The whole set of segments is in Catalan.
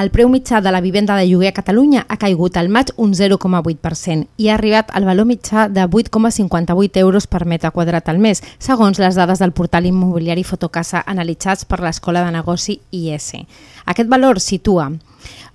El preu mitjà de la vivenda de lloguer a Catalunya ha caigut al maig un 0,8% i ha arribat al valor mitjà de 8,58 euros per metre quadrat al mes, segons les dades del portal immobiliari Fotocasa analitzats per l'Escola de Negoci IS. Aquest valor situa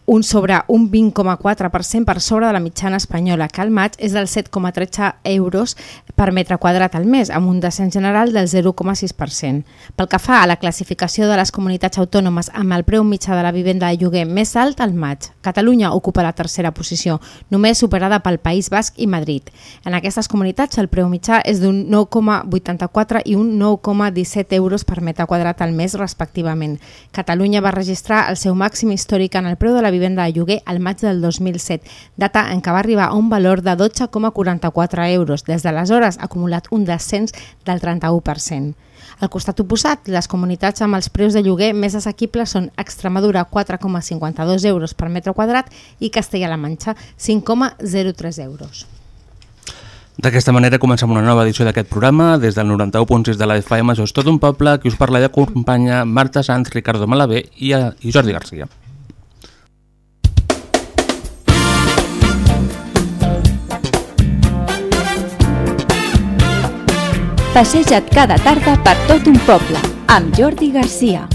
un sobre un 20,4% per sobre de la mitjana espanyola, que al maig és del 7,13 euros per metre quadrat al mes, amb un descens general del 0,6%. Pel que fa a la classificació de les comunitats autònomes amb el preu mitjà de la vivenda de lloguer més alt al maig, Catalunya ocupa la tercera posició, només superada pel País Basc i Madrid. En aquestes comunitats el preu mitjà és d'un 9,84 i un 9,17 euros per metre quadrat al mes, respectivament. Catalunya va registrar el seu màxim històric en el preu de la vivenda de lloguer al maig del 2007, data en què va arribar a un valor de 12,44 euros. Des d'aleshores ha acumulat un descens del 31%. Al costat oposat, les comunitats amb els preus de lloguer més assequibles són Extremadura 4,52 euros per metre quadrat i Castella-La Manxa 5,03 euros. D'aquesta manera comencem una nova edició d'aquest programa. Des del 91.6 de la FM, això és tot un poble, qui us parla i acompanya Marta Sanz, Ricardo Malavé i, eh, i Jordi Garcia. Passeja't cada tarda per tot un poble, amb Jordi Garcia.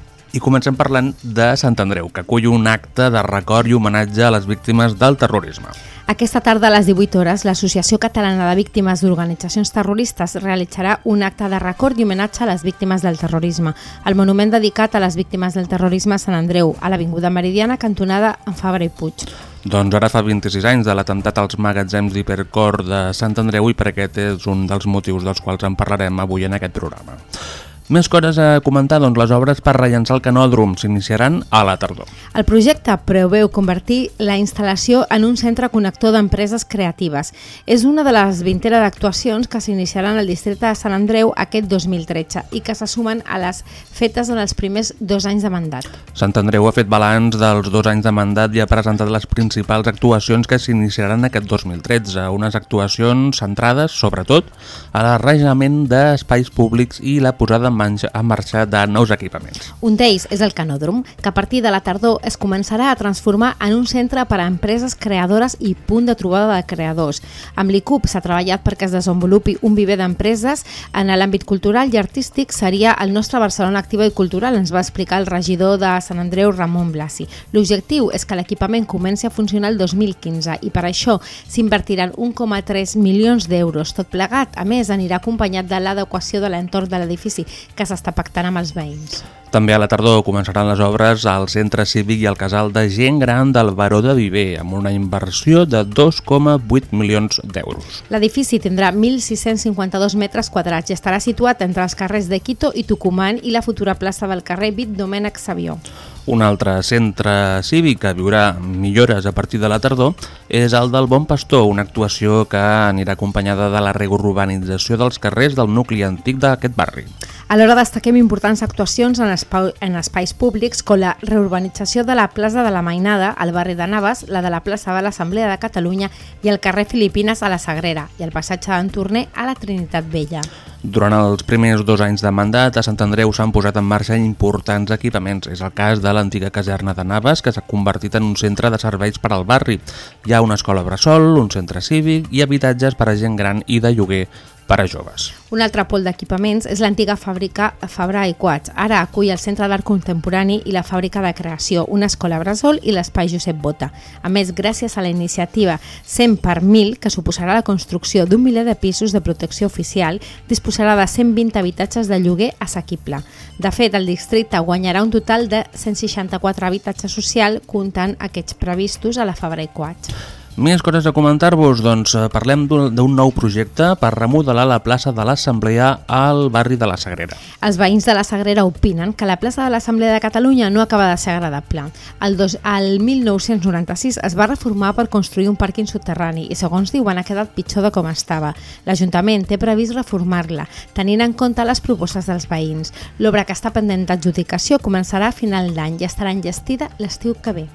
i comencem parlant de Sant Andreu, que acull un acte de record i homenatge a les víctimes del terrorisme. Aquesta tarda a les 18 hores, l'Associació Catalana de Víctimes d'Organitzacions Terroristes realitzarà un acte de record i homenatge a les víctimes del terrorisme. El monument dedicat a les víctimes del terrorisme a Sant Andreu, a l'Avinguda Meridiana, cantonada en Fabra i Puig. Doncs ara fa 26 anys de l'atemptat als magatzems d'Hipercor de Sant Andreu i per aquest és un dels motius dels quals en parlarem avui en aquest programa. Més coses a comentar, doncs les obres per rellençar el canòdrom s'iniciaran a la tardor. El projecte preveu convertir la instal·lació en un centre connector d'empreses creatives. És una de les vintera d'actuacions que s'iniciaran al districte de Sant Andreu aquest 2013 i que se sumen a les fetes en els primers dos anys de mandat. Sant Andreu ha fet balanç dels dos anys de mandat i ha presentat les principals actuacions que s'iniciaran aquest 2013, unes actuacions centrades, sobretot, a l'arranjament d'espais públics i la posada en manxa- en marxa de nous equipaments. Un d'ells és el Canòdrom, que a partir de la tardor es començarà a transformar en un centre per a empreses creadores i punt de trobada de creadors. Amb l'ICUP s'ha treballat perquè es desenvolupi un viver d'empreses en l'àmbit cultural i artístic seria el nostre Barcelona Activa i Cultural, ens va explicar el regidor de Sant Andreu, Ramon Blasi. L'objectiu és que l'equipament comenci a funcionar el 2015 i per això s'invertiran 1,3 milions d'euros. Tot plegat, a més, anirà acompanyat de l'adequació de l'entorn de l'edifici que s'està pactant amb els veïns. També a la tardor començaran les obres al centre cívic i al casal de gent gran del Baró de Viver, amb una inversió de 2,8 milions d'euros. L'edifici tindrà 1.652 metres quadrats i estarà situat entre els carrers de Quito i Tucumán i la futura plaça del carrer Vit Domènec Savió. Un altre centre cívic que viurà millores a partir de la tardor és el del Bon Pastor, una actuació que anirà acompanyada de la reurbanització dels carrers del nucli antic d'aquest barri. Alhora destaquem importants actuacions en, espai, en espais públics com la reurbanització de la plaça de la Mainada al barri de Navas, la de la plaça de l'Assemblea de Catalunya i el carrer Filipines a la Sagrera i el passatge d'en Torner a la Trinitat Vella. Durant els primers dos anys de mandat, a Sant Andreu s'han posat en marxa importants equipaments. És el cas de l'antiga caserna de Navas, que s'ha convertit en un centre de serveis per al barri. Hi ha una escola bressol, un centre cívic i habitatges per a gent gran i de lloguer per a joves. Un altre pol d'equipaments és l'antiga fàbrica Fabra i Quats. Ara acull el Centre d'Art Contemporani i la Fàbrica de Creació, una escola bressol i l'espai Josep Bota. A més, gràcies a la iniciativa 100 per 1.000, que suposarà la construcció d'un miler de pisos de protecció oficial, disposarà de 120 habitatges de lloguer assequible. De fet, el districte guanyarà un total de 164 habitatges social comptant aquests previstos a la Fabra i Quats. Més coses a comentar-vos, doncs eh, parlem d'un d'un nou projecte per remodelar la plaça de l'Assemblea al barri de la Sagrera. Els veïns de la Sagrera opinen que la plaça de l'Assemblea de Catalunya no acaba de ser agradable. El, dos, el 1996 es va reformar per construir un pàrquing subterrani i, segons diuen, ha quedat pitjor de com estava. L'Ajuntament té previst reformar-la, tenint en compte les propostes dels veïns. L'obra que està pendent d'adjudicació començarà a final d'any i estarà enllestida l'estiu que ve.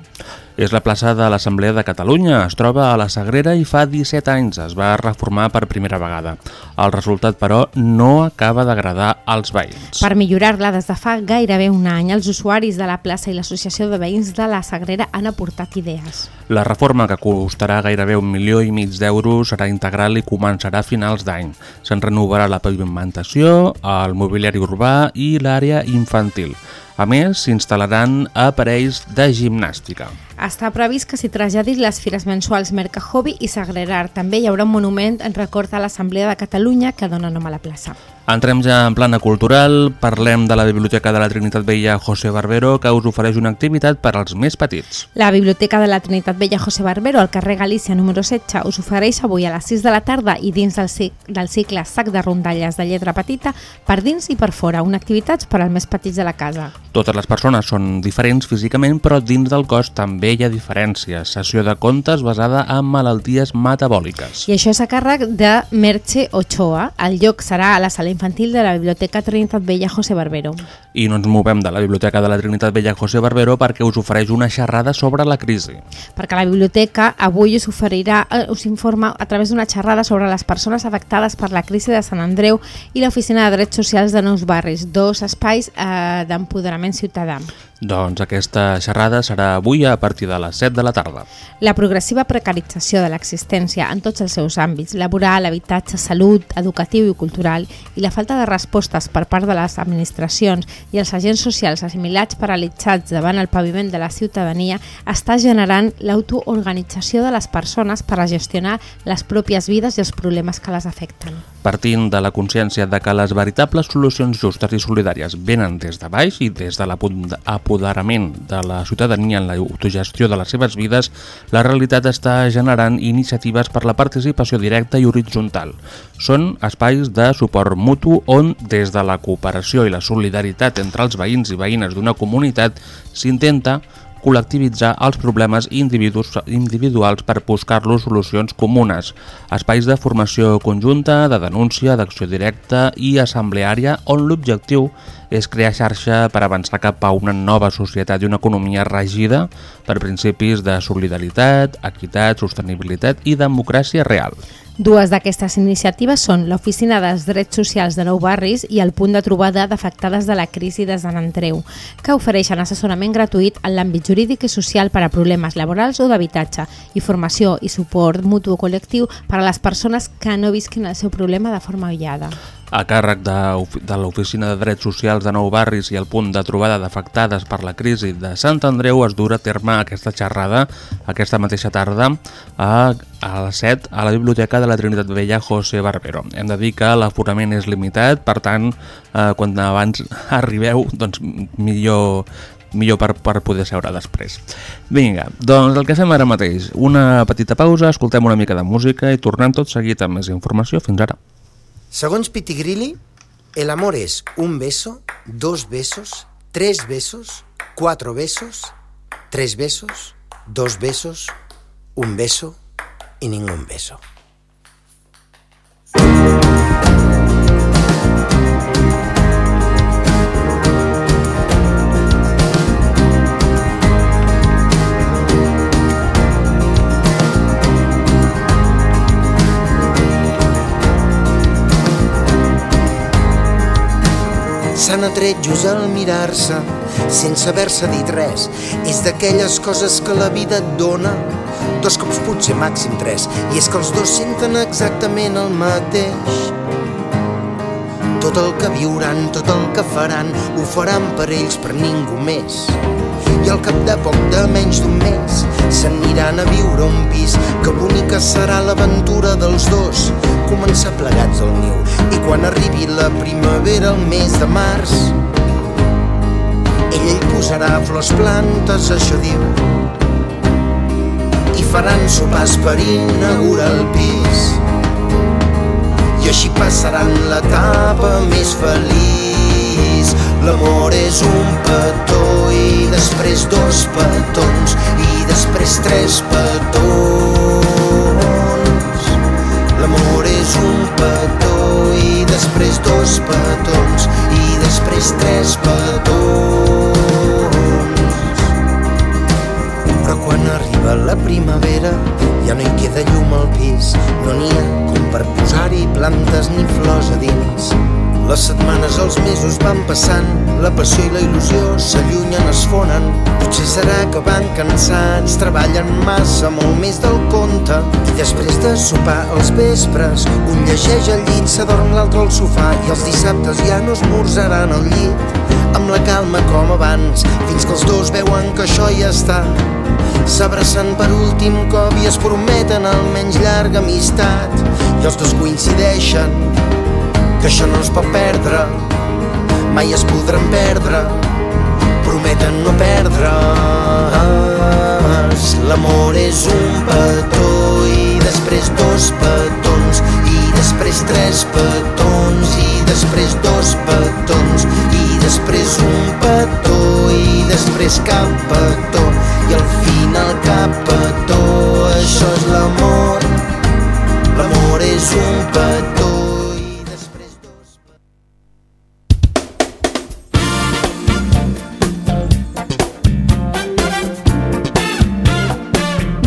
És la plaça de l'Assemblea de Catalunya, es troba a la Sagrera i fa 17 anys es va reformar per primera vegada. El resultat, però, no acaba d'agradar als veïns. Per millorar-la, des de fa gairebé un any, els usuaris de la plaça i l'Associació de Veïns de la Sagrera han aportat idees. La reforma, que costarà gairebé un milió i mig d'euros, serà integral i començarà a finals d'any. Se'n renovarà la pavimentació, el mobiliari urbà i l'àrea infantil. A més, s'instal·laran aparells de gimnàstica. Està previst que s'hi traslladin les fires mensuals Mercahobby i Sagrerar. També hi haurà un monument en record a l'Assemblea de Catalunya que dona nom a la plaça. Entrem ja en plana cultural, parlem de la Biblioteca de la Trinitat Vella José Barbero, que us ofereix una activitat per als més petits. La Biblioteca de la Trinitat Vella José Barbero, al carrer Galícia número 16, us ofereix avui a les 6 de la tarda i dins del, cic del cicle Sac de rondalles de lletra petita, per dins i per fora, una activitat per als més petits de la casa. Totes les persones són diferents físicament, però dins del cos també hi ha diferències. Sessió de contes basada en malalties metabòliques. I això és a càrrec de Merche Ochoa. El lloc serà a la sala infantil de la Biblioteca Trinitat Vella José Barbero. I no ens movem de la Biblioteca de la Trinitat Vella José Barbero perquè us ofereix una xerrada sobre la crisi. perquè la biblioteca avui us oferirà, eh, us informa a través d'una xerrada sobre les persones afectades per la crisi de Sant Andreu i l'Oficina de Drets Socials de Nous Barris, dos espais eh, d'empoderament ciutadà. Doncs aquesta xerrada serà avui a partir de les 7 de la tarda. La progressiva precarització de l'existència en tots els seus àmbits, laboral, habitatge, salut, educatiu i cultural, i la falta de respostes per part de les administracions i els agents socials assimilats paralitzats davant el paviment de la ciutadania està generant l'autoorganització de les persones per a gestionar les pròpies vides i els problemes que les afecten. Partint de la consciència de que les veritables solucions justes i solidàries venen des de baix i des de l'apoderament de la ciutadania en l'autogestió de les seves vides, la realitat està generant iniciatives per la participació directa i horitzontal. Són espais de suport mutu on, des de la cooperació i la solidaritat entre els veïns i veïnes d'una comunitat, s'intenta col·lectivitzar els problemes individuals per buscar-los solucions comunes, espais de formació conjunta, de denúncia, d'acció directa i assembleària on l'objectiu és crear xarxa per avançar cap a una nova societat i una economia regida per principis de solidaritat, equitat, sostenibilitat i democràcia real. Dues d'aquestes iniciatives són l'Oficina dels Drets Socials de Nou Barris i el Punt de Trobada d'Afectades de la Crisi de Sant Andreu, que ofereixen assessorament gratuït en l'àmbit jurídic i social per a problemes laborals o d'habitatge i formació i suport mutu col·lectiu per a les persones que no visquin el seu problema de forma aïllada. A càrrec de, de l'Oficina de Drets Socials de Nou Barris i el punt de trobada d'afectades per la crisi de Sant Andreu es durà a terme aquesta xerrada aquesta mateixa tarda a, a les 7 a la Biblioteca de la Trinitat Vella José Barbero. Hem de dir que l'aforament és limitat, per tant, eh, quan abans arribeu, doncs millor millor per, per poder seure després. Vinga, doncs el que fem ara mateix, una petita pausa, escoltem una mica de música i tornem tot seguit amb més informació. Fins ara. Segons Pitigrilli, el amor es un beso, dos besos, tres besos, cuatro besos, tres besos, dos besos, un beso y ningún beso. S'han atret just al mirar-se, sense haver-se dit res. És d'aquelles coses que la vida et dona, dos cops potser màxim tres, i és que els dos senten exactament el mateix. Tot el que viuran, tot el que faran, ho faran per ells, per ningú més. I al cap de poc de menys d'un mes s'aniran a viure un pis que l'única serà l'aventura dels dos, començar plegats al niu. I quan arribi la primavera, el mes de març, ell ell posarà flors plantes, això diu, i faran sopars per inaugurar el pis. I així passaran l'etapa més feliç. L'amor és un petó i després dos petons i després tres petons. L'amor és un petó i després dos petons i després tres petons. Però quan arriba la primavera ja no hi queda llum al pis, no n'hi ha com per posar-hi plantes ni flors a dins. Les setmanes, els mesos van passant, la passió i la il·lusió s'allunyen, es fonen. Potser serà que van cansats, treballen massa, molt més del compte. I després de sopar els vespres, un llegeix al llit, s'adorm l'altre al sofà i els dissabtes ja no esmorzaran al llit amb la calma com abans, fins que els dos veuen que això ja està. S'abracen per últim cop i es prometen almenys llarga amistat i els dos coincideixen que això no es pot perdre, mai es podran perdre, prometen no perdre. L'amor és un petó i després dos petons i després tres petons i després dos petons i després un petó i després cap petó i al final cap petó. Això és l'amor. L'amor és un petó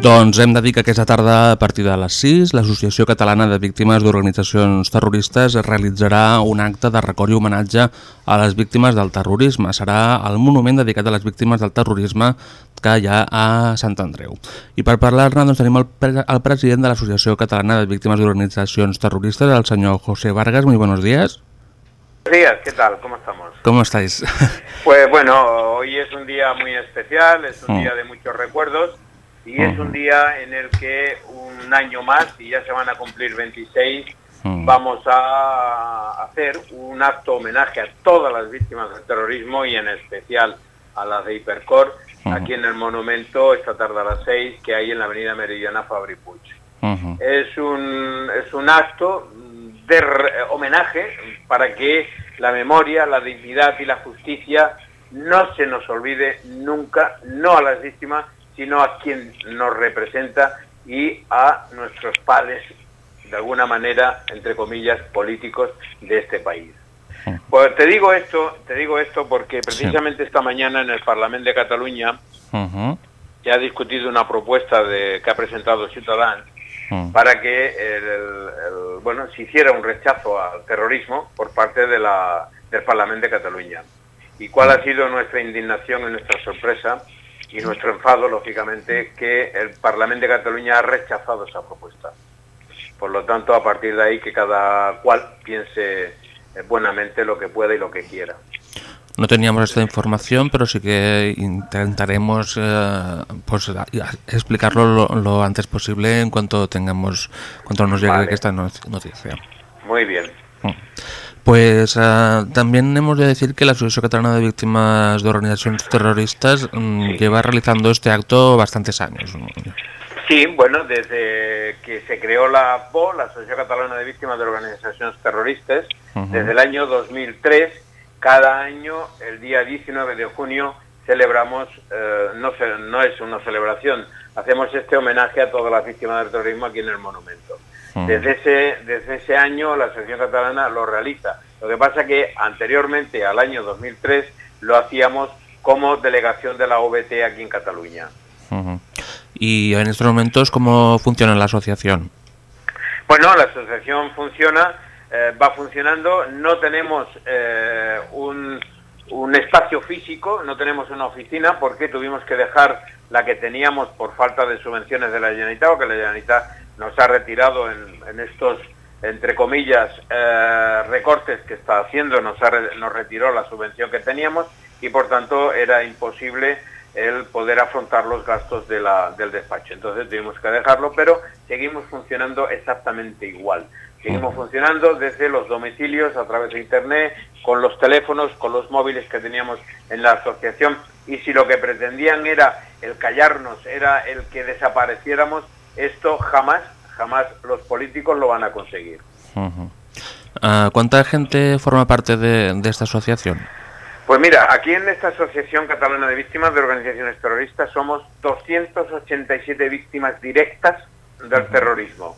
Doncs hem de dir que aquesta tarda, a partir de les 6, l'Associació Catalana de Víctimes d'Organitzacions Terroristes realitzarà un acte de record i homenatge a les víctimes del terrorisme. Serà el monument dedicat a les víctimes del terrorisme que hi ha a Sant Andreu. I per parlar-ne doncs, tenim el, pre el president de l'Associació Catalana de Víctimes d'Organitzacions Terroristes, el senyor José Vargas. Muy buenos días. Buenos días, ¿qué tal? ¿Cómo estamos? ¿Cómo estáis? Pues bueno, hoy es un día muy especial, es un Mm. día de muchos recuerdos y es un día en el que un año más, y ya se van a cumplir 26, Mm. vamos a hacer un acto homenaje a todas las víctimas del terrorismo y en especial a las de Hipercor, aquí en el monumento esta tarde a las 6 que hay en la avenida Meridiana Fabri Puig. Es un, es un acto de homenaje para que la memoria, la dignidad y la justicia no se nos olvide nunca, no a las víctimas, sino a quien nos representa y a nuestros padres, de alguna manera, entre comillas, políticos de este país. Pues te digo esto, te digo esto porque precisamente esta mañana en el Parlamento de Cataluña Ujú. se ha discutido una propuesta de, que ha presentado Ciudadanos Mm. para que el, el- bueno se hiciera un rechazo al terrorismo por parte de la, del Parlamento de Cataluña. ¿Y cuál ha sido nuestra indignación y nuestra sorpresa y nuestro enfado, lógicamente, que el Parlamento de Cataluña ha rechazado esa propuesta? Por lo tanto, a partir de ahí que cada cual piense eh, buenamente lo que pueda y lo que quiera. No teníamos esta información, pero sí que intentaremos eh, pues, explicarlo lo, lo antes posible en cuanto tengamos, cuanto nos llegue Vale. esta no- noticia. Muy bien. Pues eh, también hemos de decir que la Asociación Catalana de Víctimas de Organizaciones Terroristas lleva realizando este acto bastantes años. Sí, bueno, desde que se creó la APO, la Asociación Catalana de Víctimas de Organizaciones Terroristas, desde el año 2003, cada año, el día 19 de junio, celebramos, eh, no, no es una celebración, hacemos este homenaje a todas las víctimas del terrorismo aquí en el monumento. Desde ese, desde ese año la Asociación Catalana lo realiza. Lo que pasa que anteriormente, al año 2003, lo hacíamos como delegación de la OBT aquí en Cataluña. Y en estos momentos, ¿cómo funciona la asociación? Bueno, la asociación funciona, eh, va funcionando, no tenemos eh, un, un espacio físico, no tenemos una oficina porque tuvimos que dejar la que teníamos por falta de subvenciones de la Generalitat, o que la Generalitat nos ha retirado en, en estos, entre comillas, eh, recortes que está haciendo, nos, ha nos retiró la subvención que teníamos y por tanto era imposible el poder afrontar los gastos de la- del despacho. Entonces tuvimos que dejarlo, pero seguimos funcionando exactamente igual. Seguimos funcionando desde los domicilios, a través de Internet, con los teléfonos, con los móviles que teníamos en la asociación. Y si lo que pretendían era el callarnos, era el que desapareciéramos, esto jamás, jamás los políticos lo van a conseguir. Ah, ¿Cuánta gente forma parte de, de esta asociación? Pues mira, aquí en esta Asociación Catalana de Víctimas de Organizaciones Terroristas somos 287 víctimas directas del terrorismo,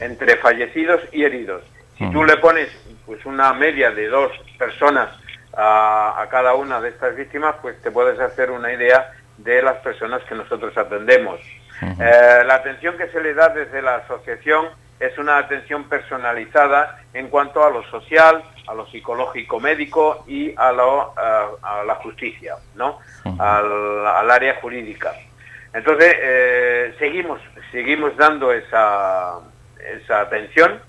entre fallecidos y heridos. Si tú le pones pues una media de dos personas a, a cada una de estas víctimas, pues te puedes hacer una idea de las personas que nosotros atendemos. Eh, la atención que se le da desde la asociación es una atención personalizada en cuanto a lo social, a lo psicológico médico y a, lo, a, a la justicia, ¿no? al, al área jurídica. Entonces, eh, seguimos, seguimos dando esa, esa atención,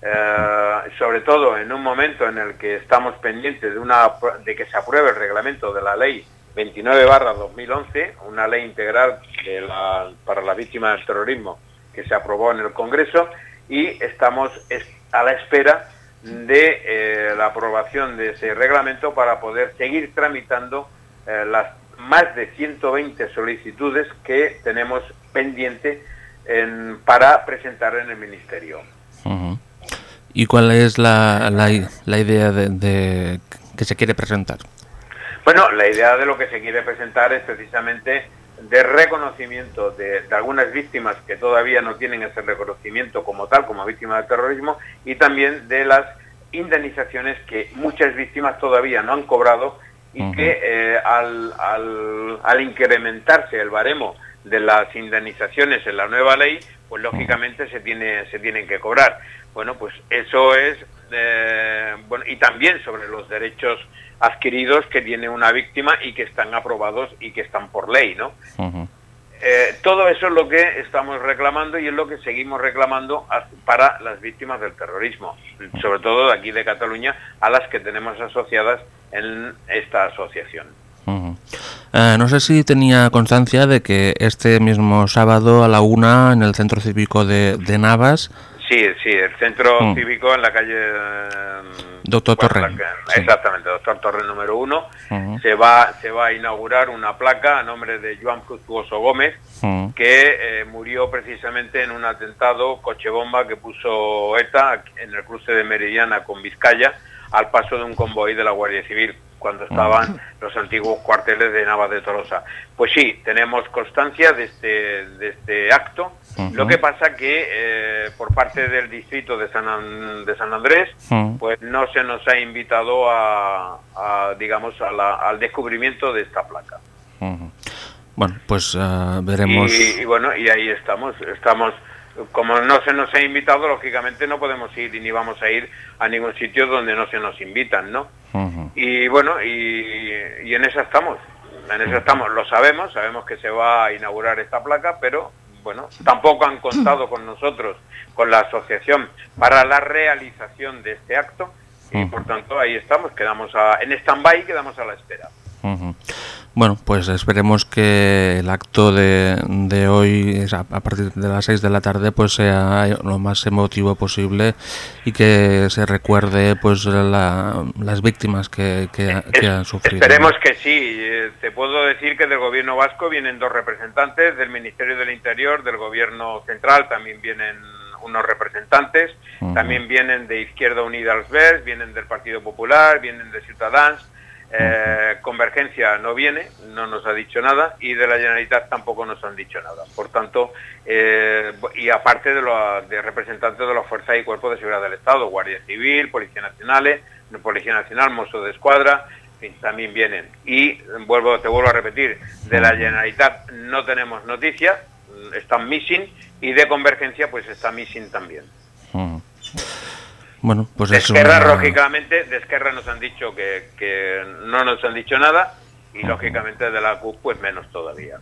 eh, sobre todo en un momento en el que estamos pendientes de, una, de que se apruebe el reglamento de la ley 29 barra 2011, una ley integral de la- para las víctimas del terrorismo que se aprobó en el Congreso y estamos es- a la espera de eh, la aprobación de ese reglamento para poder seguir tramitando eh, las más de 120 solicitudes que tenemos pendiente en- para presentar en el Ministerio. ¿Y cuál es la, la, la idea de, de que se quiere presentar? Bueno, la idea de lo que se quiere presentar es precisamente de reconocimiento de, de algunas víctimas que todavía no tienen ese reconocimiento como tal, como víctimas del terrorismo, y también de las indemnizaciones que muchas víctimas todavía no han cobrado y que eh, al, al, al incrementarse el baremo de las indemnizaciones en la nueva ley, pues lógicamente se tiene se tienen que cobrar. Bueno, pues eso es eh, bueno y también sobre los derechos adquiridos que tiene una víctima y que están aprobados y que están por ley, ¿no? Eh, todo eso es lo que estamos reclamando y es lo que seguimos reclamando para las víctimas del terrorismo, sobre todo de aquí de Cataluña, a las que tenemos asociadas en esta asociación. Eh, no sé si tenía constancia de que este mismo sábado a la una en el centro cívico de, de Navas, Sí, sí, el centro Mm. cívico en la calle... eh, Doctor bueno, la sí. Exactamente, Doctor Torre número uno. Se va, se va a inaugurar una placa a nombre de Joan Fructuoso Gómez, que eh, murió precisamente en un atentado coche bomba que puso ETA en el cruce de Meridiana con Vizcaya al paso de un convoy de la Guardia Civil cuando estaban los antiguos cuarteles de Navas de Tolosa. Pues sí, tenemos constancia de este, de este acto. Lo que pasa que eh, por parte del distrito de San, An- de San Andrés, Ujú. pues no se nos ha invitado a, a, digamos, a la- al descubrimiento de esta placa. Bueno, pues eh, veremos. Y, y bueno, y ahí estamos. Estamos, como no se nos ha invitado, lógicamente no podemos ir y ni vamos a ir a ningún sitio donde no se nos invitan, ¿no? Y bueno, y, y en eso estamos. En eso estamos, lo sabemos, sabemos que se va a inaugurar esta placa, pero bueno, tampoco han contado con nosotros, con la asociación, para la realización de este acto. Y por tanto, ahí estamos, quedamos a, en stand-by, quedamos a la espera. Bueno, pues esperemos que el acto de, de hoy, a, partir de las 6 de la tarde, pues sea lo más emotivo posible y que se recuerde pues la- las víctimas que, que, que han sufrido. Esperemos que sí. Eh, Te puedo decir que del gobierno vasco vienen dos representantes, del Ministerio del Interior, del gobierno central también vienen unos representantes, también vienen de Izquierda Unida als Verds, vienen del Partido Popular, vienen de Ciutadans, eh, Convergencia no viene, no nos ha dicho nada, y de la Generalitat tampoco nos han dicho nada. Por tanto, eh, y aparte de, los de representantes de las fuerzas y cuerpos de seguridad del Estado, Guardia Civil, Policía Nacional, Policía Nacional, Mosso de Escuadra, en fin, también vienen. Y vuelvo, te vuelvo a repetir, de la Generalitat no tenemos noticias, están missing, y de Convergencia pues está missing también. Bueno, pues de es Esquerra, una- lógicamente, de Esquerra nos han dicho que, que no nos han dicho nada y lógicamente de la CUP pues menos todavía.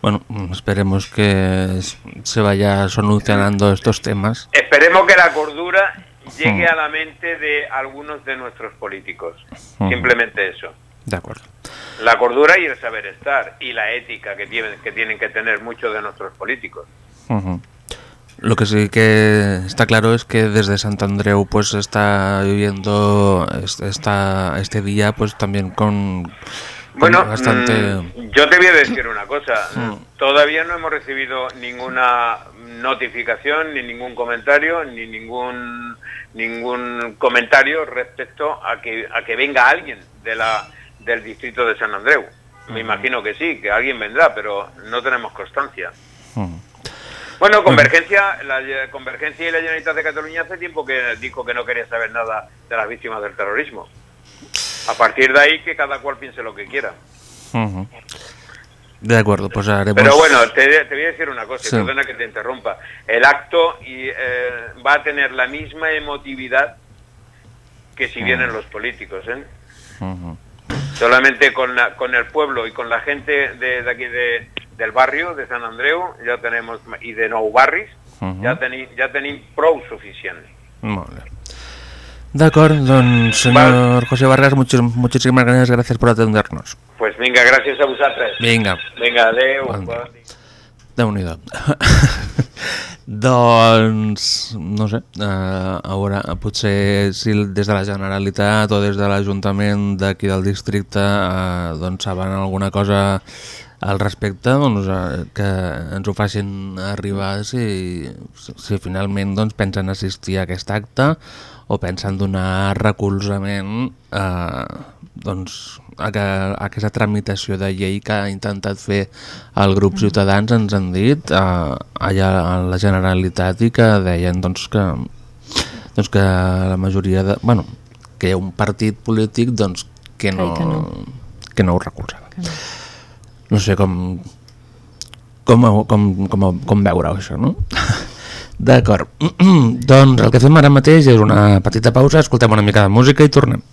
Bueno, esperemos que se vaya solucionando estos temas. Esperemos que la cordura llegue a la mente de algunos de nuestros políticos. Simplemente eso. De acuerdo. La cordura y el saber estar y la ética que tienen que, tienen que tener muchos de nuestros políticos. Lo que sí que está claro es que desde Sant Andreu pues está viviendo es- esta, este día pues también con, Bueno, bastante... mm, yo te voy a decir una cosa. Todavía no hemos recibido ninguna notificación, ni ningún comentario, ni ningún ningún comentario respecto a que a que venga alguien de la del distrito de San Andreu. Me imagino que sí, que alguien vendrá, pero no tenemos constancia. Bueno, Convergencia, la Convergencia y la Generalitat de Cataluña hace tiempo que dijo que no quería saber nada de las víctimas del terrorismo. A partir de ahí que cada cual piense lo que quiera. De acuerdo, pues haremos... Pero bueno, te, te voy a decir una cosa, y Sí. perdona que te interrumpa. El acto y, eh, va a tener la misma emotividad que si vienen los políticos, ¿eh? Solamente con, la- con el pueblo y con la gente de, de aquí de, del barrio, de San Andreu, ya tenemos, y de Nou Barris, Ujú. ya tenim, ja tenim prou suficient. Molt bé. D'acord, doncs, senyor José Vargas, muchis, muchísimas gracias, gracias por atendernos. Pues vinga, gràcies a vosaltres. Vinga, Vinga, adeu. Bon dia. Bon dia. déu nhi Doncs, no sé, eh, a veure, potser si des de la Generalitat o des de l'Ajuntament d'aquí del districte eh, doncs saben alguna cosa al respecte, doncs eh, que ens ho facin arribar si, si finalment doncs, pensen assistir a aquest acte o pensen donar recolzament eh, doncs, a, que, a aquesta tramitació de llei que ha intentat fer el grup Ciutadans, ens han dit, eh, allà a la Generalitat i que deien doncs, que, doncs, que la majoria de... Bueno, que hi ha un partit polític doncs, que, no, Que no. que no ho recolzava. No sé com, com, com, com, com veure això, no? D'acord. doncs el que fem ara mateix és una petita pausa, escoltem una mica de música i tornem.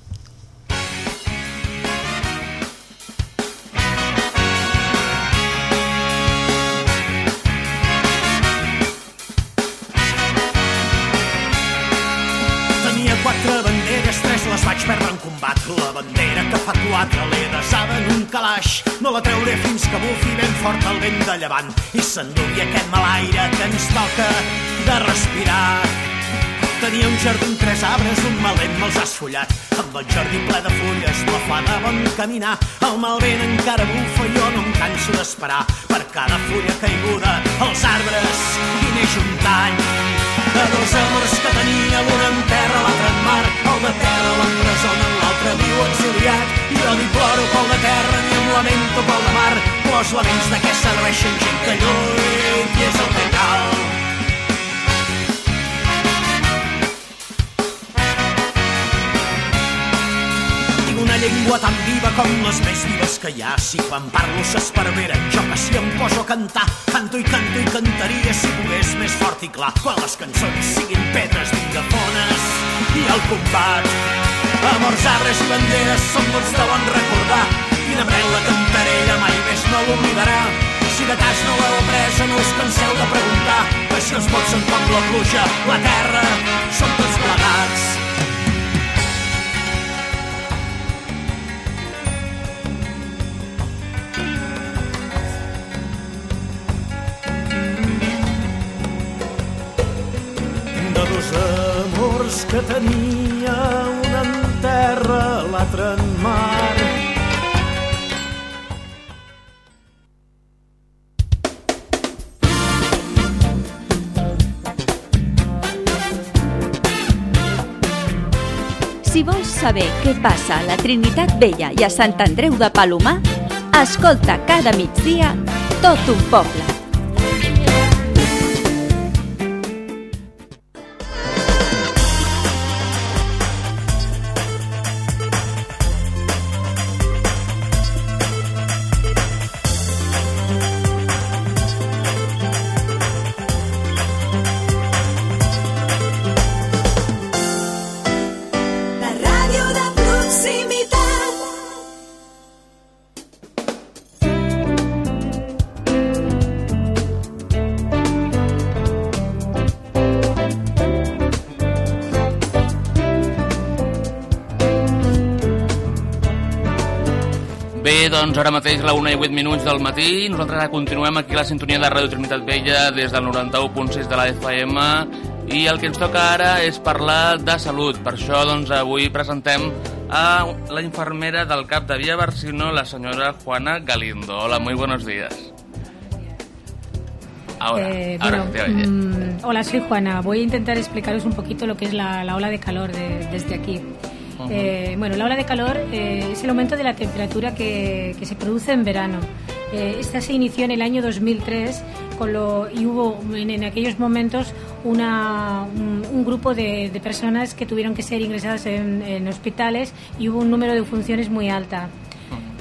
Caminar. El mal vent encara bufa, jo no em canso d'esperar. Per cada fulla caiguda, els arbres hi neix un tall. De dos amors que tenia, l'un en terra, l'altre en mar. El de terra l'empresona, l'altre viu exiliat. Jo ni ploro pel de terra, ni em lamento pel de mar. Plors laments de què serveixen gent que lluit i és el que cal. Llengua tan viva com les més vives que hi ha. Si quan parlo s'esparvera, jo que si em poso a cantar, canto i canto i cantaria si pogués més fort i clar. Quan les cançons siguin pedres d'ingafones i el combat. Amors, arbres i banderes són mots de bon recordar. Quina pren la cantarella mai més no l'oblidarà. Si de cas no l'heu apresa, no us canseu de preguntar si els mots són com la pluja, la terra, són tots plegats. Amors que tenia un en terra, l'altre en mar. Si vols saber què passa a la Trinitat Vella i a Sant Andreu de Palomar, escolta cada migdia tot un poble. Doncs ara mateix la 1 i 8 minuts del matí. Nosaltres ara continuem aquí a la sintonia de Ràdio Trinitat Vella des del 91.6 de la FM i el que ens toca ara és parlar de salut. Per això doncs, avui presentem a la infermera del CAP de Via Barsino, la senyora Juana Galindo. Hola, muy buenos días. Ahora, Eh, ahora bueno, te oye. mm, hola, soy Juana. Voy a intentar explicaros un poquito lo que es la, la ola de calor de- desde aquí. Eh, bueno, la ola de calor eh, es el aumento de la temperatura que, que se produce en verano. Eh, esta se inició en el año 2003 con lo, y hubo en, en aquellos momentos una, un, un grupo de, de personas que tuvieron que ser ingresadas en, en hospitales y hubo un número de funciones muy alta.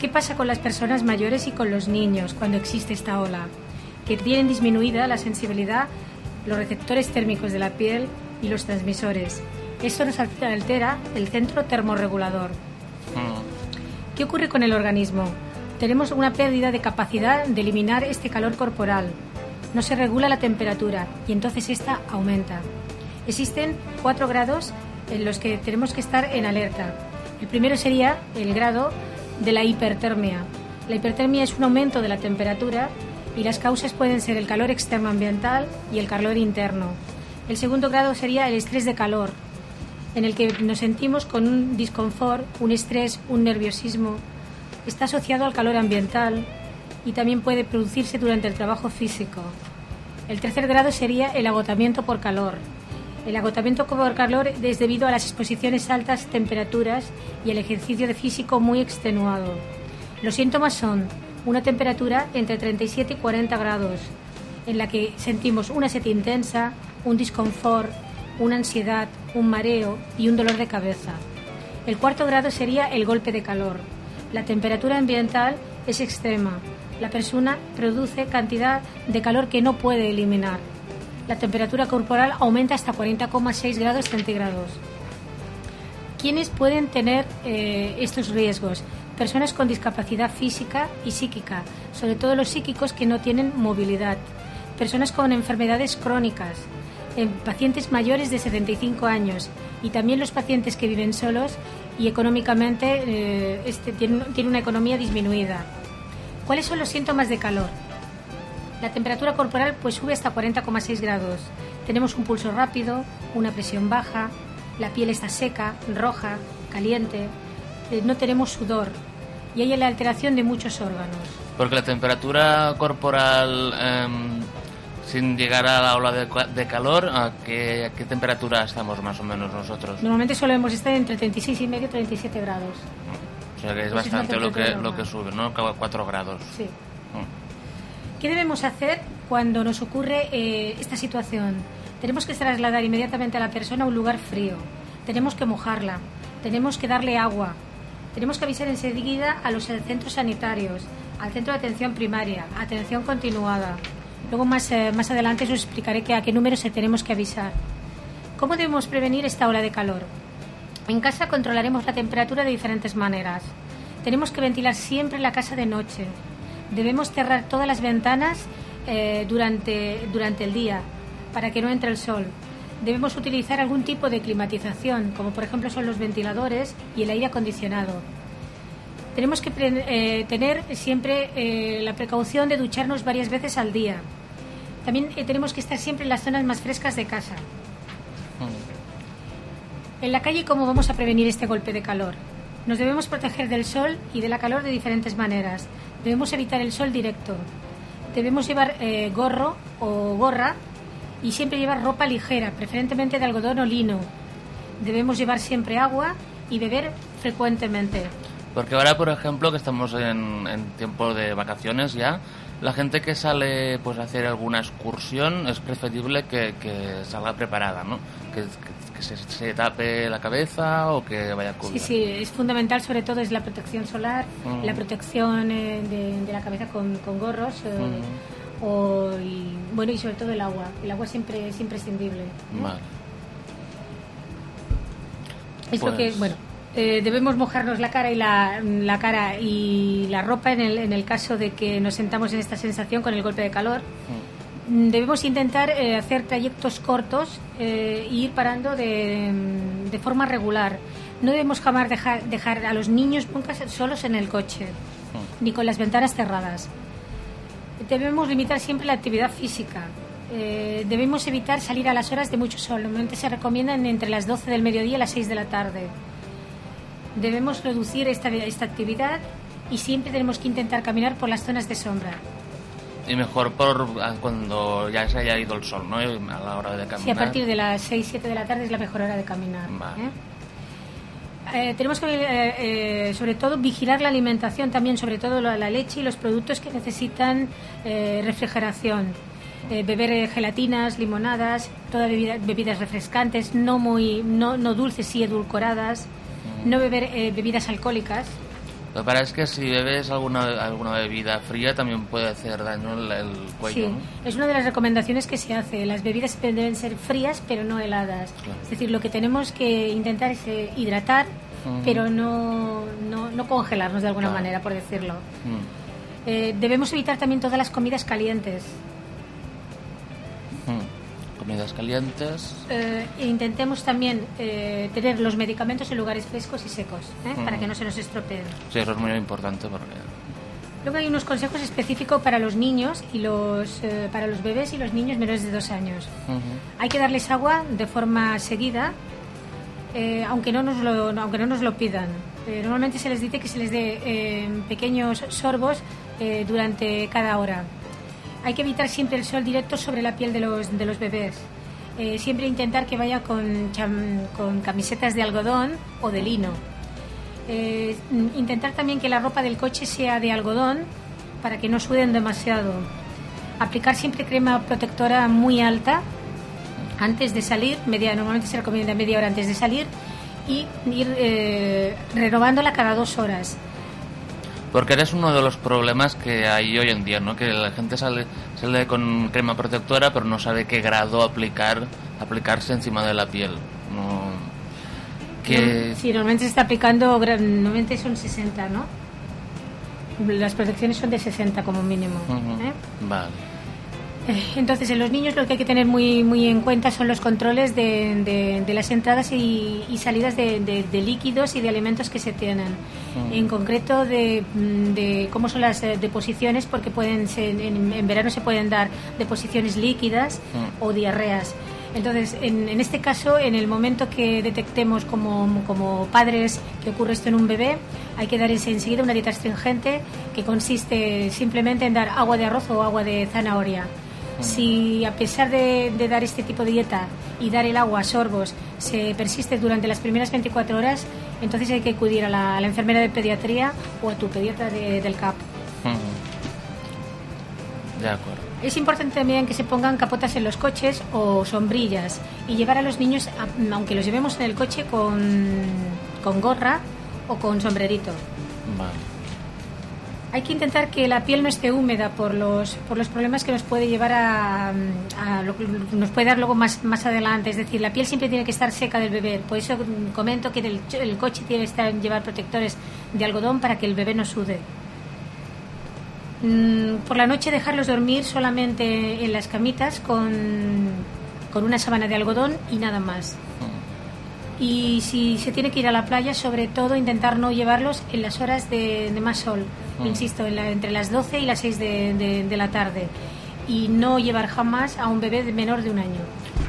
¿Qué pasa con las personas mayores y con los niños cuando existe esta ola? Que tienen disminuida la sensibilidad, los receptores térmicos de la piel y los transmisores. Esto nos altera el centro termorregulador. Mm. ¿Qué ocurre con el organismo? Tenemos una pérdida de capacidad de eliminar este calor corporal. No se regula la temperatura y entonces esta aumenta. Existen cuatro grados en los que tenemos que estar en alerta. El primero sería el grado de la hipertermia. La hipertermia es un aumento de la temperatura y las causas pueden ser el calor externo ambiental y el calor interno. El segundo grado sería el estrés de calor, en el que nos sentimos con un disconfort, un estrés, un nerviosismo. Está asociado al calor ambiental y también puede producirse durante el trabajo físico. El tercer grado sería el agotamiento por calor. El agotamiento por calor es debido a las exposiciones altas temperaturas y el ejercicio de físico muy extenuado. Los síntomas son una temperatura entre 37 y 40 grados, en la que sentimos una sed intensa, un disconfort, una ansiedad, un mareo y un dolor de cabeza. El cuarto grado sería el golpe de calor. La temperatura ambiental es extrema. La persona produce cantidad de calor que no puede eliminar. La temperatura corporal aumenta hasta 40,6 grados centígrados. ¿Quiénes pueden tener eh, estos riesgos? Personas con discapacidad física y psíquica, sobre todo los psíquicos que no tienen movilidad. Personas con enfermedades crónicas, eh, pacientes mayores de 75 años y también los pacientes que viven solos y económicamente eh, este, tienen, tienen una economía disminuida. ¿Cuáles son los síntomas de calor? La temperatura corporal pues sube hasta 40,6 grados. Tenemos un pulso rápido, una presión baja, la piel está seca, roja, caliente, eh, no tenemos sudor y hay la alteración de muchos órganos. Porque la temperatura corporal, em, sin llegar a la ola de, de calor, ¿a qué, a qué temperatura estamos más o menos nosotros? Normalmente solemos estar entre 36 y medio y 37 grados. O sea que es Pues es bastante lo que, lo que sube, ¿no? Cada 4 grados. Sí. Mm. ¿Qué debemos hacer cuando nos ocurre eh, esta situación? Tenemos que trasladar inmediatamente a la persona a un lugar frío. Tenemos que mojarla. Tenemos que darle agua. Tenemos que avisar enseguida a los centros sanitarios, al centro de atención primaria, atención continuada. Luego más, eh, más adelante os explicaré que a qué números se tenemos que avisar. ¿Cómo debemos prevenir esta ola de calor? En casa controlaremos la temperatura de diferentes maneras. Tenemos que ventilar siempre la casa de noche. Debemos cerrar todas las ventanas eh, durante, durante el día para que no entre el sol. Debemos utilizar algún tipo de climatización, como por ejemplo son los ventiladores y el aire acondicionado. Tenemos que eh, tener siempre eh, la precaución de ducharnos varias veces al día. También eh, tenemos que estar siempre en las zonas más frescas de casa. En la calle, ¿cómo vamos a prevenir este golpe de calor? Nos debemos proteger del sol y de la calor de diferentes maneras. Debemos evitar el sol directo. Debemos llevar gorro o gorra y siempre llevar ropa ligera, preferentemente de algodón o lino. Debemos llevar siempre agua y beber frecuentemente. Porque ahora, por ejemplo, que estamos en, en tiempo de vacaciones ya, la gente que sale pues a hacer alguna excursión es preferible que, que salga preparada, ¿no? Que, que- que se, se tape la cabeza o que vaya Sí, cubierta. sí, es fundamental sobre todo es la protección solar, Mm. la protección eh, de, de la cabeza con, con gorros eh, Mm. o, y, bueno, y sobre todo el agua. El agua siempre es imprescindible. Vale. Es lo que, Pues- bueno, eh, debemos mojarnos la cara y la, la cara y la ropa en el, en el caso de que nos sentamos en esta sensación con el golpe de calor. Mm, Debemos intentar eh, hacer trayectos cortos e ir parando de, de forma regular. No debemos jamás dejar, dejar a los niños nunca solos en el coche. ni con las ventanas cerradas. Debemos limitar siempre la actividad física. Debemos evitar salir a las horas de mucho sol. Normalmente se recomiendan entre las 12 del mediodía y las 6 de la tarde. Debemos reducir esta, esta actividad y siempre tenemos que intentar caminar por las zonas de sombra. Y mejor por ah, cuando ya se haya ido el sol, ¿no? A la hora de caminar. Sí, a partir de las 6-7 de la tarde es la mejor hora de caminar. Vale. ¿eh? Eh, tenemos que, eh, eh, sobre todo, vigilar la alimentación también, sobre todo la, la leche y los productos que necesitan eh, refrigeración. Eh, beber eh, gelatinas, limonadas, todas bebida- bebidas refrescantes, no muy, no, no dulces y edulcoradas, no beber eh, bebidas alcohólicas. Lo que pasa es que si bebes alguna, alguna bebida fría también puede hacer daño el, el cuello, Sí, ¿no? es una de las recomendaciones que se hace. Las bebidas deben ser frías, pero no heladas. Claro. Es decir, lo que tenemos que intentar es eh, hidratar, pero no, no, no congelarnos de alguna Claro. manera, por decirlo. Mm, Eh, debemos evitar también todas las comidas calientes. Mm. Comidas calientes. Eh, e intentemos también eh, tener los medicamentos en lugares frescos y secos, ¿eh? Ujú. para que no se nos estropeen. Sí, eso es muy importante porque... Luego hay unos consejos específicos para los niños y los eh, para los bebés y los niños menores de dos años. Ujú. Hay que darles agua de forma seguida, eh, aunque no nos lo aunque no nos lo pidan. Eh, normalmente se les dice que se les dé pequeños sorbos durante cada hora. Hay que evitar siempre el sol directo sobre la piel de los de los bebés. Eh, siempre intentar que vaya con, con camisetas de algodón o de lino. Eh, intentar también que la ropa del coche sea de algodón para que no suden demasiado. Aplicar siempre crema protectora muy alta antes de salir, media, normalmente se recomienda media hora antes de salir y ir eh, renovándola cada dos horas. Porque eres uno de los problemas que hay hoy en día, ¿no? Que la gente sale, sale con crema protectora pero no sabe qué grado aplicar, aplicarse encima de la piel. No... Que... Sí, normalmente se está aplicando, normalmente son 60, ¿no? Las protecciones son de 60 como mínimo. ¿eh? Vale. Eh, Entonces, en los niños lo que hay que tener muy, muy en cuenta son los controles de, de- de las entradas y, y salidas de, líquidos y de alimentos que se tienen. Mm. En concreto, de, mm, de cómo son las eh, deposiciones, porque pueden ser, en, en verano se pueden dar deposiciones líquidas Mm. o diarreas. Entonces, en, en este caso, en el momento que detectemos como, como padres que ocurre esto en un bebé, hay que dar ense- enseguida una dieta astringente que consiste simplemente en dar agua de arroz o agua de zanahoria. Si a pesar de, de dar este tipo de dieta y dar el agua a sorbos se persiste durante las primeras 24 horas, entonces hay que acudir a la, a la enfermera de pediatría o a tu pediatra de- del CAP. De acuerdo. Es importante también que se pongan capotas en los coches o sombrillas y llevar a los niños, aunque los llevemos en el coche, con, con gorra o con sombrerito. Vale. Hay que intentar que la piel no esté húmeda por los, por los problemas que nos puede llevar a, lo nos puede dar luego más, más adelante. Es decir, la piel siempre tiene que estar seca del bebé. Por eso comento que el, el coche tiene que estar, llevar protectores de algodón para que el bebé no sude. Mm, Por la noche dejarlos dormir solamente en las camitas con, con una sábana de algodón y nada más. Y si se tiene que ir a la playa, sobre todo intentar no llevarlos en las horas de, de más sol. Mm. Insisto, en la- entre las 12 y las 6 de, de- de la tarde. Y no llevar jamás a un bebé de menor de un año.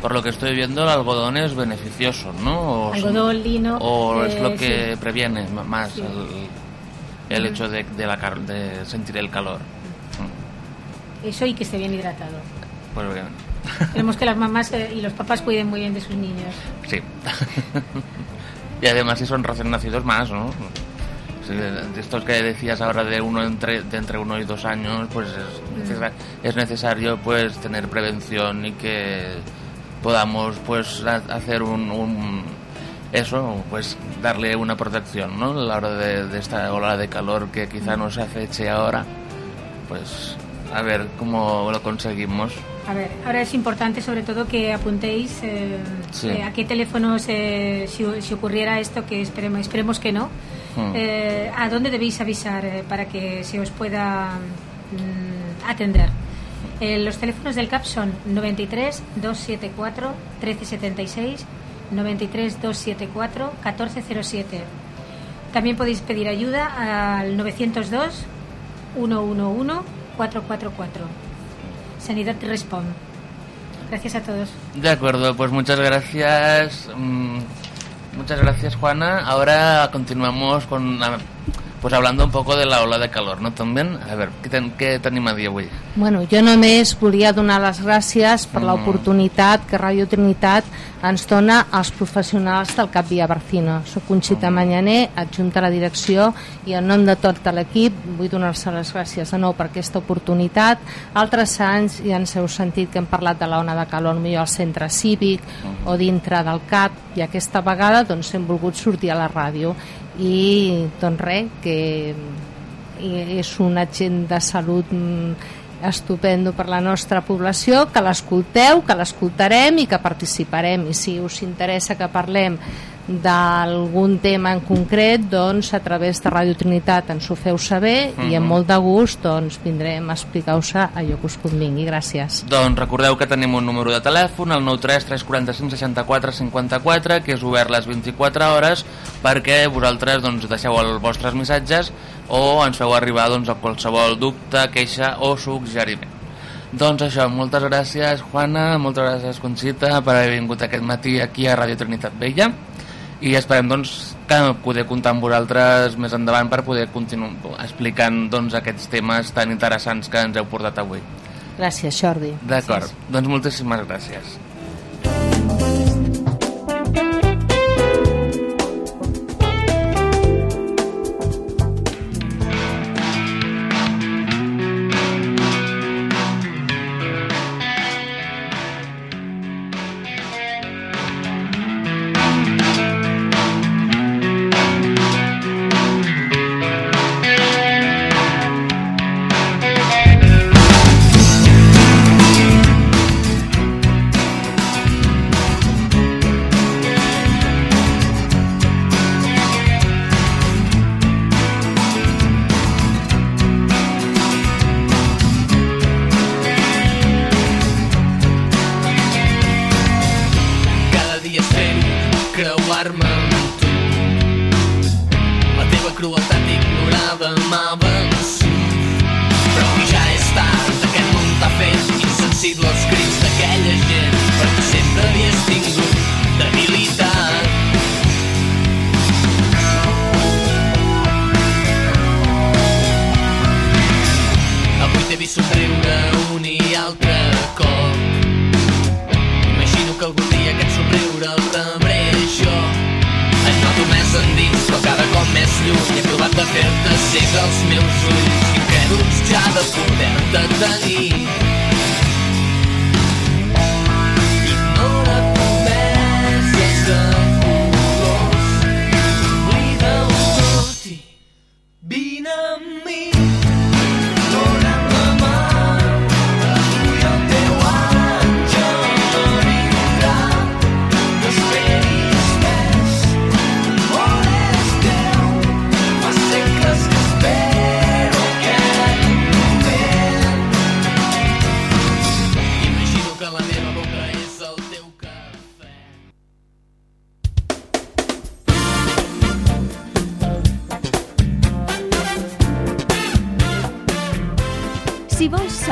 Por lo que estoy viendo, el algodón es beneficioso, ¿no? O Algodón, lino. O es eh, lo que sí. previene más Sí. el, el Ujú. hecho de, de la de sentir el calor. Eso y que esté bien hidratado. Pues bien, Queremos que las mamás eh, y los papás cuiden muy bien de sus niños. sí. y además si son recién nacidos más, ¿no? De estos que decías ahora de uno entre, de entre uno y dos años, pues es, necesa- es necesario pues tener prevención y que podamos pues ha- hacer un, un- eso, pues darle una protección, ¿no? A la hora de, de esta ola de calor que quizá nos aceche ahora, pues a ver cómo lo conseguimos. A ver, ahora es importante sobre todo que apuntéis eh, Sí. eh, a qué teléfonos, eh, si, si ocurriera esto, que esperemos, esperemos que no, Hmm. a dónde debéis avisar para que se os pueda mm, atender. Los teléfonos del CAP son 93 274 1376, 93 274 1407. También podéis pedir ayuda al 902 444. Sanidad responde. Gracias a todos. De acuerdo, pues muchas gracias. mm, Muchas gracias, Juana. Ahora continuamos con ah, pues hablando un poco de la ola de calor, ¿no? También, a ver, què, ten, què tenim a dir avui? Bueno, jo només volia donar les gràcies per Mm. l'oportunitat que Ràdio Trinitat ens dona als professionals del Cap Via Barcino. Soc Conxita Manyaner, adjunta a la direcció, i en nom de tot l'equip vull donar-se les gràcies de nou per aquesta oportunitat. Altres anys ja ens heu sentit que hem parlat de la ona de calor millor al centre cívic o dintre del CAP, i aquesta vegada doncs, hem volgut sortir a la ràdio. I doncs res, que és un agent de salut mm, estupendo per la nostra població, que l'escolteu, que l'escoltarem i que participarem. I si us interessa que parlem d'algun tema en concret, doncs a través de Ràdio Trinitat ens ho feu saber i amb Mhm. molt de gust doncs, vindrem a explicar-vos allò que us convingui. Gràcies. Doncs recordeu que tenim un número de telèfon, el 93 345 64 54, que és obert les 24 hores perquè vosaltres doncs, deixeu els vostres missatges o ens feu arribar doncs, a qualsevol dubte, queixa o suggeriment. Doncs això, moltes gràcies Juana, moltes gràcies Conxita per haver vingut aquest matí aquí a Ràdio Trinitat Vella i esperem doncs, que poder comptar amb vosaltres més endavant per poder continuar explicant doncs, aquests temes tan interessants que ens heu portat avui. Gràcies, Jordi. D'acord, doncs moltíssimes gràcies. Crueltat ignorada m'ha vençut. Però avui ja és tard, aquest món t'ha fet insensible als crits d'aquella gent, perquè sempre havies tingut més lluny. He provat de fer-te cega els meus ulls, incrèduls ja de poder-te tenir.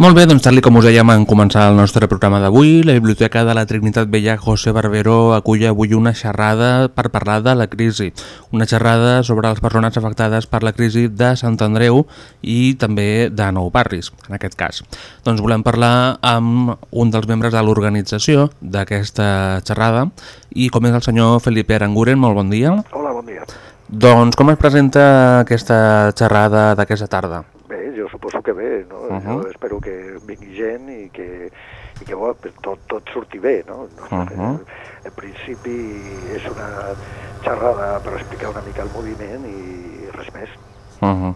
Molt bé, doncs tal com us dèiem en començar el nostre programa d'avui, la Biblioteca de la Trinitat Vella José Barbero acull avui una xerrada per parlar de la crisi. Una xerrada sobre les persones afectades per la crisi de Sant Andreu i també de Nou Barris, en aquest cas. Doncs volem parlar amb un dels membres de l'organització d'aquesta xerrada i com és el senyor Felipe Aranguren, molt bon dia. Hola, bon dia. Doncs com es presenta aquesta xerrada d'aquesta tarda? Bé, jo suposo que bé, no? Uh. -huh. Jo espero que vingui gent i que, i que bueno, tot, tot surti bé, no? no Uh -huh. En principi és una xerrada per explicar una mica el moviment i res més. Uh -huh.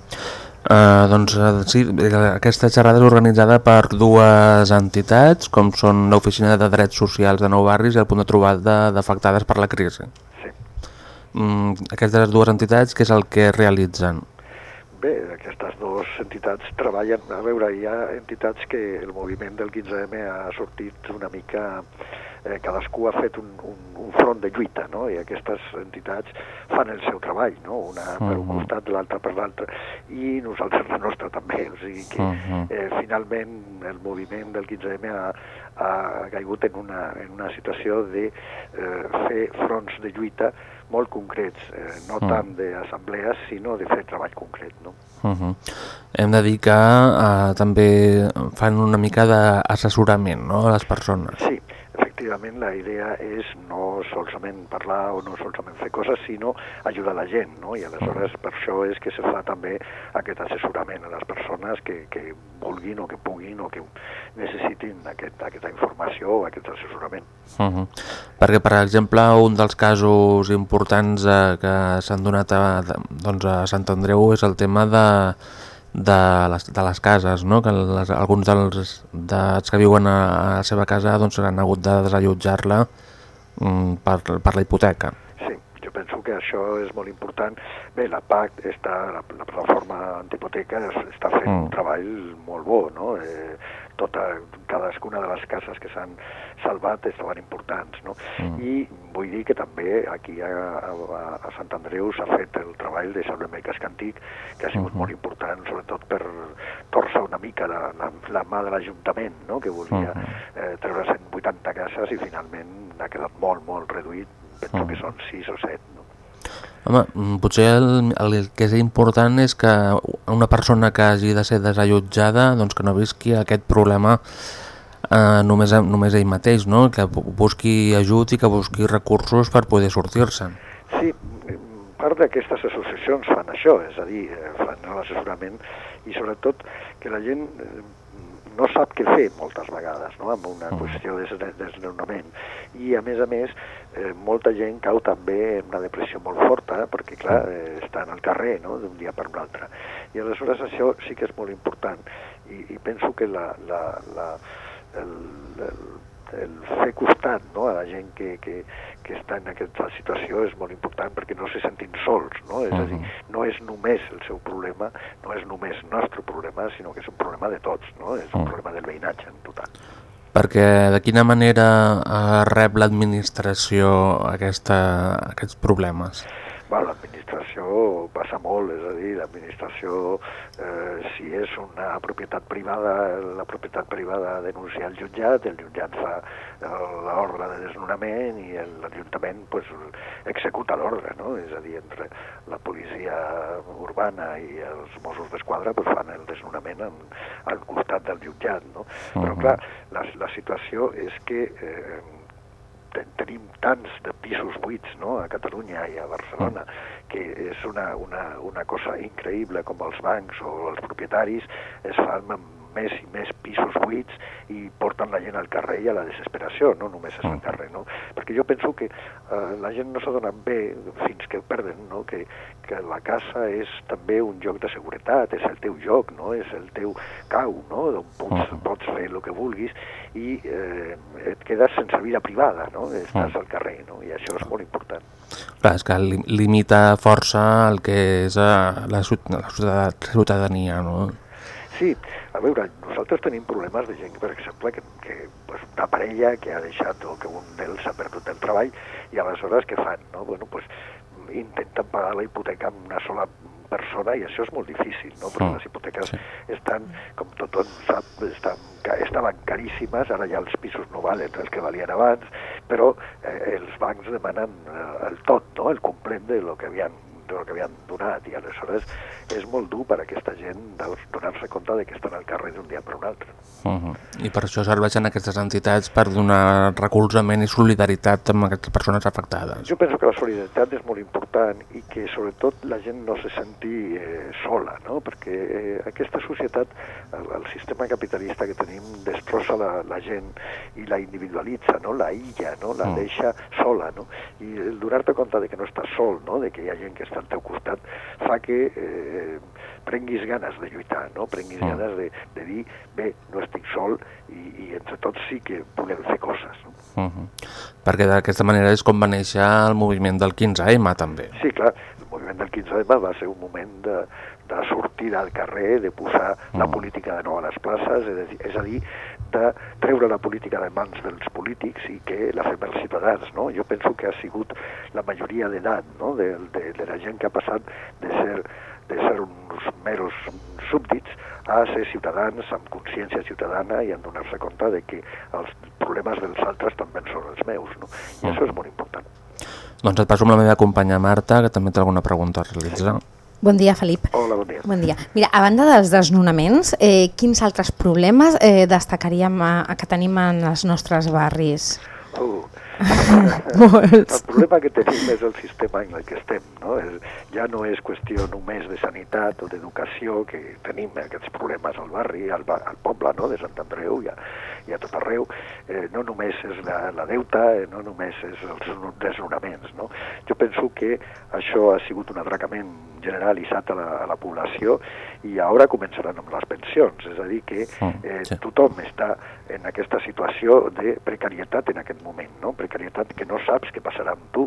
uh, doncs uh, sí, eh, aquesta xerrada és organitzada per dues entitats, com són l'Oficina de Drets Socials de Nou Barris i el Punt de Trobada d'Afectades per la Crisi. Sí. Mm, aquestes dues entitats, què és el que realitzen? Bé, aquestes dues entitats treballen... A veure, hi ha entitats que el moviment del 15M ha sortit una mica... Eh, cadascú ha fet un, un, un front de lluita, no? I aquestes entitats fan el seu treball, no? Una per un costat, l'altra per l'altre, i nosaltres la nostra també. O sigui que, eh, finalment, el moviment del 15M ha, ha caigut en una, en una situació de eh, fer fronts de lluita molt concrets, eh, no Mm. tant d'assemblees, sinó de fer treball concret, no? Uh -huh. Hem de dir que uh, també fan una mica d'assessorament no, a les persones. Sí, efectivament la idea és no solament parlar o no solament fer coses, sinó ajudar la gent, no? I aleshores per això és que se fa també aquest assessorament a les persones que, que vulguin o que puguin o que necessitin aquest, aquesta informació o aquest assessorament. Uh -huh. Perquè, per exemple, un dels casos importants eh, que s'han donat a, doncs, a Sant Andreu és el tema de, de, les, de les cases, no? que les, alguns dels, dels que viuen a, a la seva casa doncs, han hagut de desallotjar-la mm, per, per la hipoteca. Penso que això és molt important. Bé, la PAC, està, la, la plataforma antihipoteca, es- està fent Mm. un treball molt bo, no? Eh, tota, cadascuna de les cases que s'han salvat estaven importants, no? Mm. I vull dir que també aquí a, a, a Sant Andreu s'ha fet el treball de Salve Meques Cantic, que ha sigut Mhm. molt important, sobretot per torçar una mica la, la, la mà de l'Ajuntament, no? que volia Mhm. eh, treure 180 cases i finalment ha quedat molt, molt reduït, penso Mhm. que són 6 o 7, no? Home, mm, potser el, el que és important és que una persona que hagi de ser desallotjada doncs que no visqui aquest problema eh, només, només ell mateix, no? que bu- busqui ajut i que busqui recursos per poder sortir-se'n. Sí, part d'aquestes associacions fan això, és a dir, eh, fan l'assessorament i sobretot que la gent eh, no sap què fer moltes vegades, no?, amb una qüestió de des- desnonament. I, a més a més, eh, molta gent cau també en una depressió molt forta, perquè, clar, eh, estan al carrer, no?, d'un dia per un altre. I aleshores això sí que és molt important. I, i penso que la, la, la, el, el, el fer costat no, a la gent que, que, que està en aquesta situació és molt important perquè no se sentin sols, no? És a dir, no és només el seu problema, no és només nostre problema, sinó que és un problema de tots, no? És un problema del veïnatge en total. Perquè de quina manera eh, rep l'administració aquests problemes? Bueno, passa molt, és a dir, l'administració, eh, si és una propietat privada, la propietat privada denuncia el jutjat, el jutjat fa eh, l'ordre de desnonament i el- l'Ajuntament pues, executa l'ordre, no? És a dir, entre la policia urbana i els Mossos d'Esquadra pues, fan el desnonament en, al costat del jutjat, no? Però, Mhm. clar, la, la situació és que eh, ten- tenim tants de pisos buits no? a Catalunya i a Barcelona que és una, una, una cosa increïble com els bancs o els propietaris es fan amb més i més pisos buits i porten la gent al carrer i a la desesperació, no només és al carrer, no? Perquè jo penso que eh, la gent no s'adona bé fins que perden, no? Que, que la casa és també un lloc de seguretat, és el teu lloc, no? És el teu cau, no? D'on pots, pots fer el que vulguis i eh, et quedes sense vida privada, no? Estàs al carrer, no? I això és molt important. Clar, és que li- limita força el que és eh, la, la ciutad- ciutadania, no? Sí, a veure, nosaltres tenim problemes de gent, per exemple, que, que pues, una parella que ha deixat o que un d'ells ha perdut el treball i aleshores què fan? No? Bueno, pues, intenten pagar la hipoteca amb una sola persona i això és molt difícil, no? perquè Mm, les hipoteques estan, com tothom sap, estan, estaven caríssimes, ara ja els pisos no valen els que valien abans, però eh, els bancs demanen eh, el tot, no? el complet de lo que havien de lo que havien donat i aleshores és molt dur per a aquesta gent donar-se compte de que estan al carrer d'un dia per un altre. Uh -huh. I per això serveixen aquestes entitats per donar recolzament i solidaritat amb aquestes persones afectades. Jo penso que la solidaritat és molt important i que sobretot la gent no se senti eh, sola, no? perquè eh, aquesta societat, el, el sistema capitalista que tenim destrossa la, la gent i la individualitza, no? la illa, no? la Mm. deixa sola. No? I el donar-te compte de que no estàs sol, no? de que hi ha gent que està al teu costat, fa que eh, prenguis ganes de lluitar, no? prenguis Mm. ganes de, de dir, bé, no estic sol i, i entre tots sí que podem fer coses. No? Uh -huh. Perquè d'aquesta manera és com va néixer el moviment del 15M també. Sí, clar, el moviment del 15M va ser un moment de, de sortir al carrer, de posar la política de nou a les places, és a dir, és a dir de treure la política de mans dels polítics i que la fem els ciutadans. No? Jo penso que ha sigut la majoria d'edat no? de, de, de la gent que ha passat de ser, de ser uns meros súbdits a ser ciutadans amb consciència ciutadana i en donar-se compte de que els problemes dels altres també són els meus. No? I això és molt important. Doncs et passo amb la meva companya Marta, que també té alguna pregunta a realitzar. Bon dia, Felip. Hola, bon dia. Bon dia. Mira, a banda dels desnonaments, eh, quins altres problemes eh, destacaríem a, a que tenim en els nostres barris? Uh, El problema que tenim és el sistema en el que estem. No? És, ja no és qüestió només de sanitat o d'educació, que tenim aquests problemes al barri, al, al poble no? de Sant Andreu i a, i a tot arreu. Eh, no només és la, la deuta, eh, no només és els desnonaments. No? Jo penso que això ha sigut un atracament generalitzat a la, a la població i ara començaran amb les pensions, és a dir que eh, tothom està en aquesta situació de precarietat en aquest moment, no? precarietat que no saps què passarà amb tu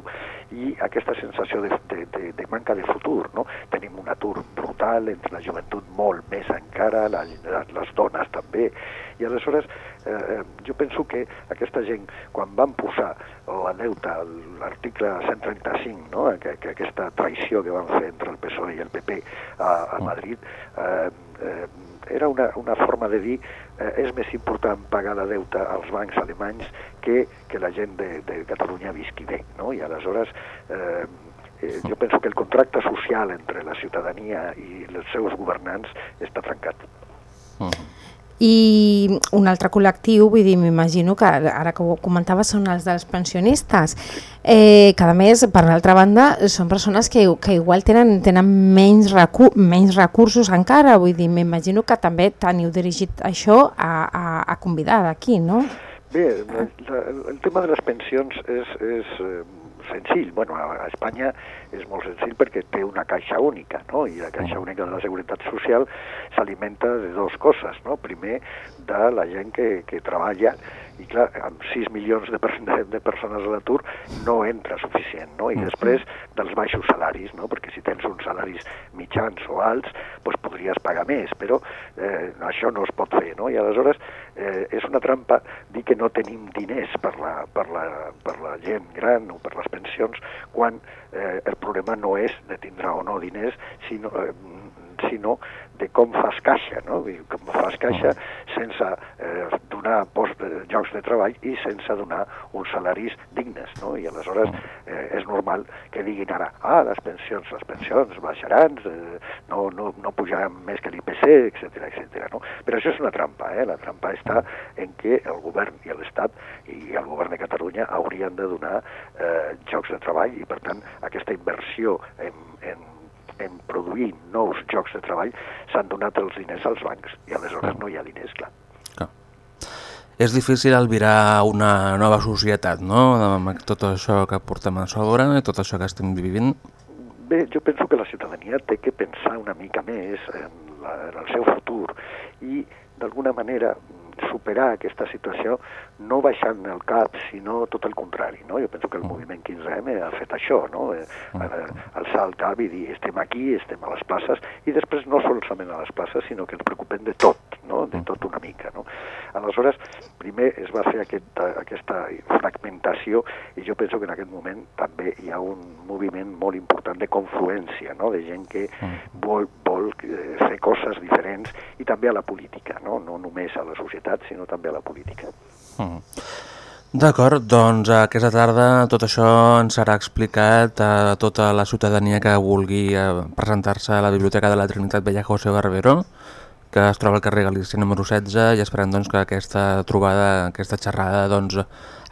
i aquesta sensació de, de, de, de manca de futur. No? Tenim un atur brutal entre la joventut molt més encara, la, la, les dones també, i aleshores eh, eh, jo penso que aquesta gent, quan van posar la deuta, l'article 135, no? que, que aquesta traïció que van fer entre el PSOE i el PP a, a Madrid, eh, eh, era una, una forma de dir eh, és més important pagar la deuta als bancs alemanys que, que la gent de, de Catalunya visqui bé. No? I aleshores eh, eh, jo penso que el contracte social entre la ciutadania i els seus governants està trencat. I un altre col·lectiu, vull dir, m'imagino que ara que ho comentaves són els dels pensionistes, eh, que a més, per l'altra banda, són persones que, que igual tenen, tenen menys, recu menys recursos encara, vull dir, m'imagino que també teniu dirigit això a, a, a convidar d'aquí, no? Bé, la, el tema de les pensions és, és eh, senzill. Bueno, a, Espanya és molt senzill perquè té una caixa única, no? I la caixa única de la Seguretat Social s'alimenta de dues coses, no? Primer, de la gent que, que treballa i clar, amb 6 milions de, per de, de persones a l'atur no entra suficient, no? I després dels baixos salaris, no? Perquè si tens uns salaris mitjans o alts, doncs podries pagar més, però eh, això no es pot fer, no? I aleshores eh, és una trampa dir que no tenim diners per la, per la, per la gent gran o per les pensions quan eh, el problema no és de tindre o no diners, sinó, eh, sinó de com fas caixa, no? Dir, Com fas caixa sense eh, donar post de, llocs de treball i sense donar uns salaris dignes, no? I aleshores eh, és normal que diguin ara, ah, les pensions, les pensions baixaran, eh, no, no, no pujaran més que l'IPC, etc etc. no? Però això és una trampa, eh? La trampa està en que el govern i l'Estat i el govern de Catalunya haurien de donar eh, jocs de treball i, per tant, aquesta inversió en, en en produir nous jocs de treball s'han donat els diners als bancs i aleshores no hi ha diners, clar. És difícil albirar una nova societat, no?, amb tot això que portem a sobre i tot això que estem vivint. Bé, jo penso que la ciutadania té que pensar una mica més en, la, en el seu futur i, d'alguna manera, superar aquesta situació no baixant el cap, sinó tot el contrari. No? Jo penso que el moviment 15M ha fet això, no? eh, eh, alçar el cap i dir estem aquí, estem a les places, i després no solament a les places, sinó que ens preocupem de tot, no? de tot una mica. No? Aleshores, primer es va fer aquesta, aquesta fragmentació i jo penso que en aquest moment també hi ha un moviment molt important de confluència, no? de gent que vol, vol eh, fer coses diferents i també a la política, no, no només a la societat, sinó també a la política. Mm. D'acord, doncs aquesta tarda tot això ens serà explicat a tota la ciutadania que vulgui eh, presentar-se a la Biblioteca de la Trinitat Vella José Barbero, que es troba al carrer Galícia número 16 i esperem doncs, que aquesta trobada, aquesta xerrada doncs,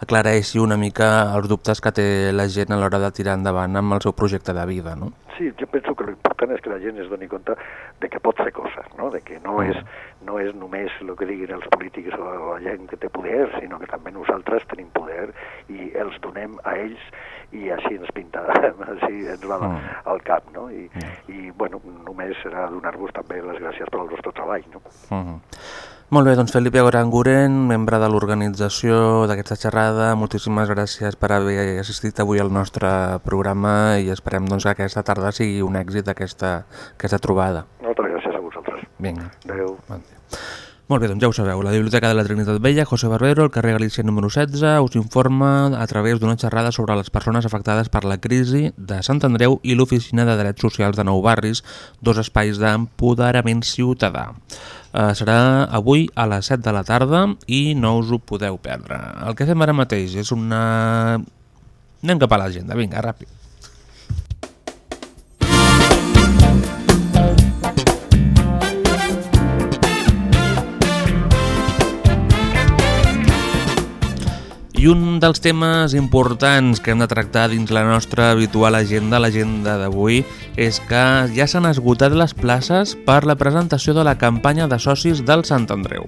aclareixi una mica els dubtes que té la gent a l'hora de tirar endavant amb el seu projecte de vida. No? Sí, jo penso que l'important és que la gent es doni compte de que pot fer coses, no? de que no és, no és només el que diguin els polítics o la gent que té poder, sinó que també nosaltres tenim poder i els donem a ells i així ens pinta, així ens va al cap, no? I, i bueno, només serà donar-vos també les gràcies per al vostre treball, no? Uh -huh. Molt bé, doncs Felipe Aranguren, membre de l'organització d'aquesta xerrada, moltíssimes gràcies per haver assistit avui al nostre programa i esperem doncs, que aquesta tarda sigui un èxit aquesta, aquesta trobada. Moltes gràcies a vosaltres. Vinga. Adéu. Bon dia. Molt bé, doncs ja ho sabeu, la Biblioteca de la Trinitat Vella, José Barbero, al carrer Galícia número 16, us informa a través d'una xerrada sobre les persones afectades per la crisi de Sant Andreu i l'Oficina de Drets Socials de Nou Barris, dos espais d'empoderament ciutadà. Uh, serà avui a les 7 de la tarda i no us ho podeu perdre. El que fem ara mateix és una... Anem cap a l'agenda, vinga, ràpid. I un dels temes importants que hem de tractar dins la nostra habitual agenda, l'agenda d'avui, és que ja s'han esgotat les places per la presentació de la campanya de socis del Sant Andreu.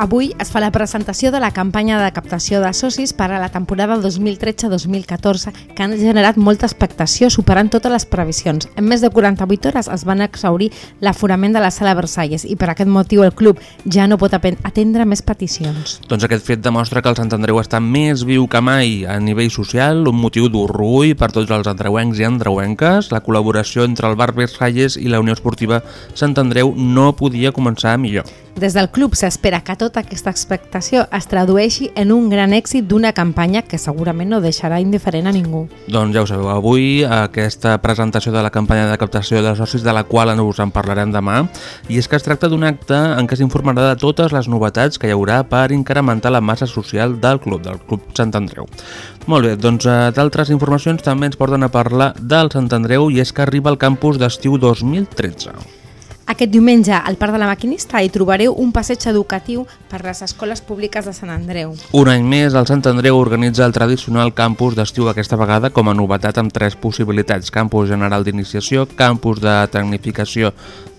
Avui es fa la presentació de la campanya de captació de socis per a la temporada 2013-2014 que han generat molta expectació, superant totes les previsions. En més de 48 hores es van exaurir l'aforament de la sala Versalles i per aquest motiu el club ja no pot atendre més peticions. Doncs aquest fet demostra que el Sant Andreu està més viu que mai a nivell social, un motiu d'orgull per tots els andreuencs i andreuenques. La col·laboració entre el Bar Versalles i la Unió Esportiva Sant Andreu no podia començar millor. Des del club s'espera que tota aquesta expectació es tradueixi en un gran èxit d'una campanya que segurament no deixarà indiferent a ningú. Doncs ja ho sabeu, avui aquesta presentació de la campanya de captació de socis de la qual us en parlarem demà i és que es tracta d'un acte en què s'informarà de totes les novetats que hi haurà per incrementar la massa social del club, del Club Sant Andreu. Molt bé, doncs d'altres informacions també ens porten a parlar del Sant Andreu i és que arriba al campus d'estiu 2013. Aquest diumenge, al Parc de la Maquinista, hi trobareu un passeig educatiu per les escoles públiques de Sant Andreu. Un any més, el Sant Andreu organitza el tradicional campus d'estiu aquesta vegada com a novetat amb tres possibilitats. Campus general d'iniciació, campus de tecnificació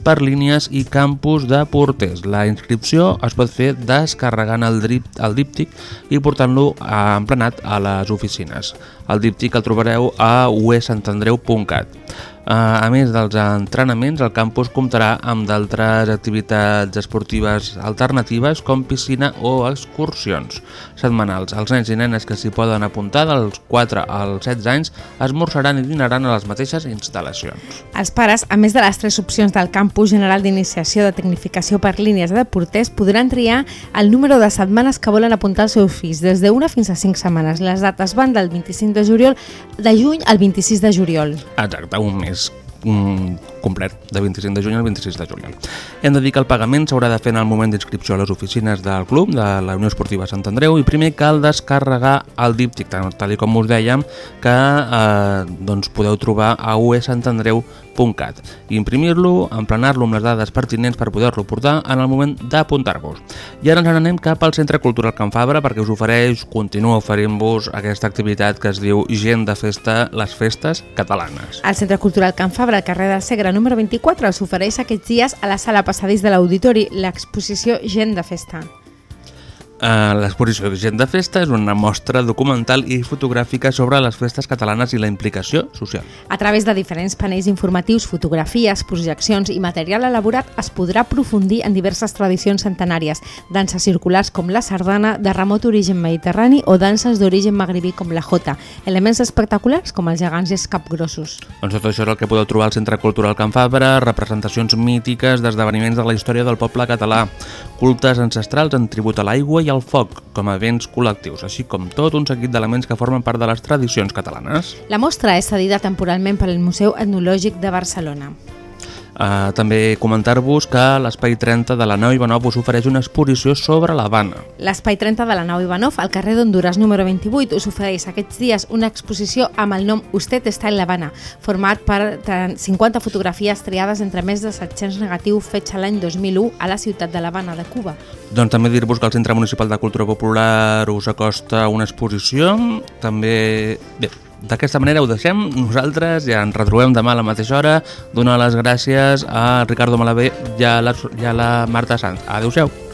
per línies i campus de porters. La inscripció es pot fer descarregant el, drip, el díptic i portant-lo emplenat a les oficines. El díptic el trobareu a uesantandreu.cat. A més dels entrenaments, el campus comptarà amb d'altres activitats esportives alternatives com piscina o excursions setmanals. Els nens i nenes que s'hi poden apuntar dels 4 als 16 anys esmorzaran i dinaran a les mateixes instal·lacions. Els pares, a més de les tres opcions del campus general d'iniciació de tecnificació per línies de porters, podran triar el número de setmanes que volen apuntar els seus fills, des d'una fins a 5 setmanes. Les dates van del 25 de juliol de juny al 26 de juliol. Exacte, un mes mm, complet, de 25 de juny al 26 de juliol. Hem de dir que el pagament s'haurà de fer en el moment d'inscripció a les oficines del club, de la Unió Esportiva Sant Andreu, i primer cal descarregar el díptic, tal, com us dèiem, que eh, doncs podeu trobar a uesantandreu.cat i imprimir-lo, emplenar-lo amb les dades pertinents per poder-lo portar en el moment d'apuntar-vos. I ara ens n'anem cap al Centre Cultural Can Fabra perquè us ofereix, continua oferint-vos aquesta activitat que es diu Gent de Festa, les Festes Catalanes. El Centre Cultural Can Fabra, al carrer del Segre número 24, s'ofereix aquests dies a la sala passadís de l'Auditori l'exposició Gent de Festa. Uh, L'exposició Gent de Festa és una mostra documental i fotogràfica sobre les festes catalanes i la implicació social. A través de diferents panells informatius, fotografies, projeccions i material elaborat es podrà aprofundir en diverses tradicions centenàries, danses circulars com la sardana, de remot origen mediterrani o danses d'origen magribí com la jota, elements espectaculars com els gegants i els capgrossos. Doncs tot això és el que podeu trobar al Centre Cultural Can Fabra, representacions mítiques d'esdeveniments de la història del poble català, cultes ancestrals en tribut a l'aigua i al foc com a béns col·lectius, així com tot un seguit d'elements que formen part de les tradicions catalanes. La mostra és cedida temporalment pel Museu Etnològic de Barcelona. Uh, també comentar-vos que l'Espai 30 de la nau Ivanov us ofereix una exposició sobre l'Havana. L'Espai 30 de la nau Ivanov, al carrer d'Honduras número 28, us ofereix aquests dies una exposició amb el nom Usted està en l'Havana, format per 50 fotografies triades entre més de 700 negatius fets l'any 2001 a la ciutat de l'Havana de Cuba. Doncs també dir-vos que el Centre Municipal de Cultura Popular us acosta una exposició, també... Bé, d'aquesta manera ho deixem. Nosaltres ja ens retrobem demà a la mateixa hora. Donar les gràcies a Ricardo Malabé i a la, i a la Marta Sanz. Adéu-siau.